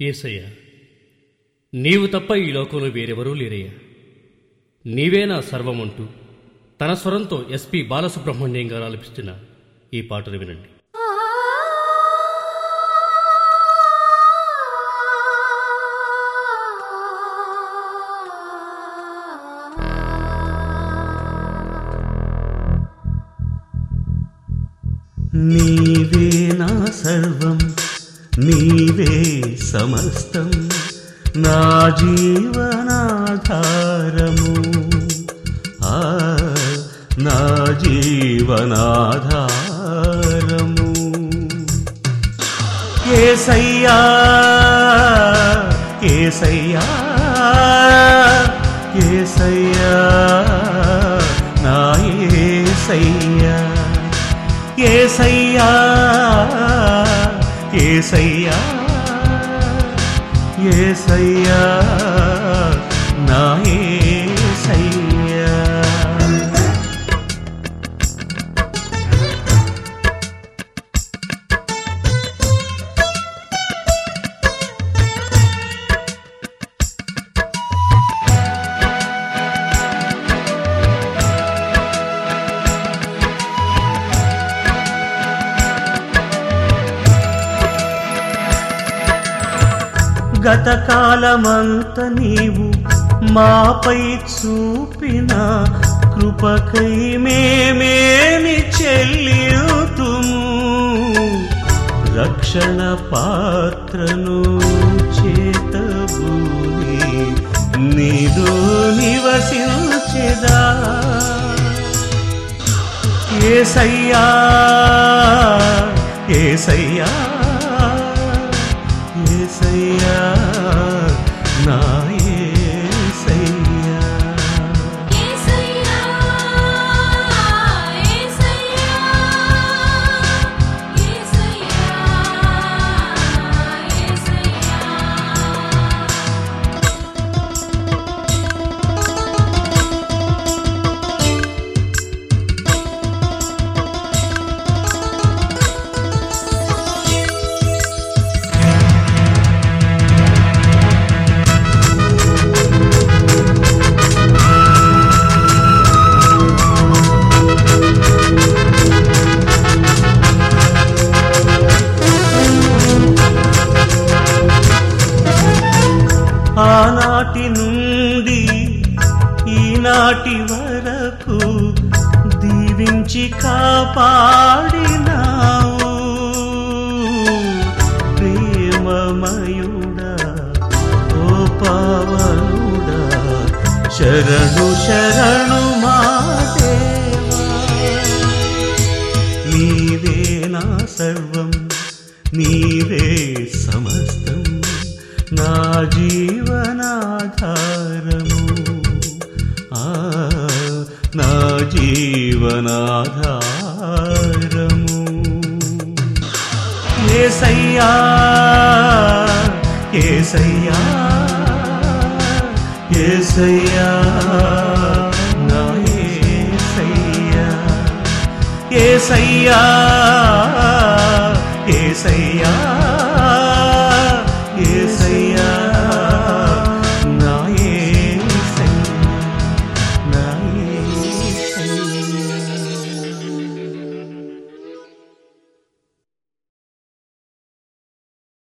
ఏసయ్య నీవు తప్ప ఈ లోకంలో వేరెవరూ లేరయ్యా. నీవే నా సర్వమంటూ తన స్వరంతో ఎస్పి బాలసుబ్రహ్మణ్యం గారు ఆలపిస్తున్న ఈ పాటను వినండి. నీవే నా సర్వం నీవే సమస్తం నా జీవనాధారము. ఆ నా జీవనాధారము. ఏసయ్యా ఏసయ్యా ఏసయ్యా నా ఏసయ్యా. ఏసయ్యా ఏసయ్యా ఏసయ్యా నా ఏసయ్యా గతకాలమంత నీవు మాపై చూపిన కృపకై మేమేమి చెల్లియుతుము. రక్షణ పాత్రను చేతబూని నీదు నివసించెదా. ఏసయ్యా ఏసయ్యా ఏసయ్యా. నా ఆనాటి నుండి ఈనాటి వరకు దీవించి కాపాడినావు. ప్రేమమయుడా ఓ పావనుడా శరణు శరణు మా నా జీవనాధారము. నా జీవనాధారము. ఏసయ్యా ఏసయ్యా ఏసయ్యా నా ఏసయ్యా ఏసయ్యా ఏసయ్యా ఏసయ్యా.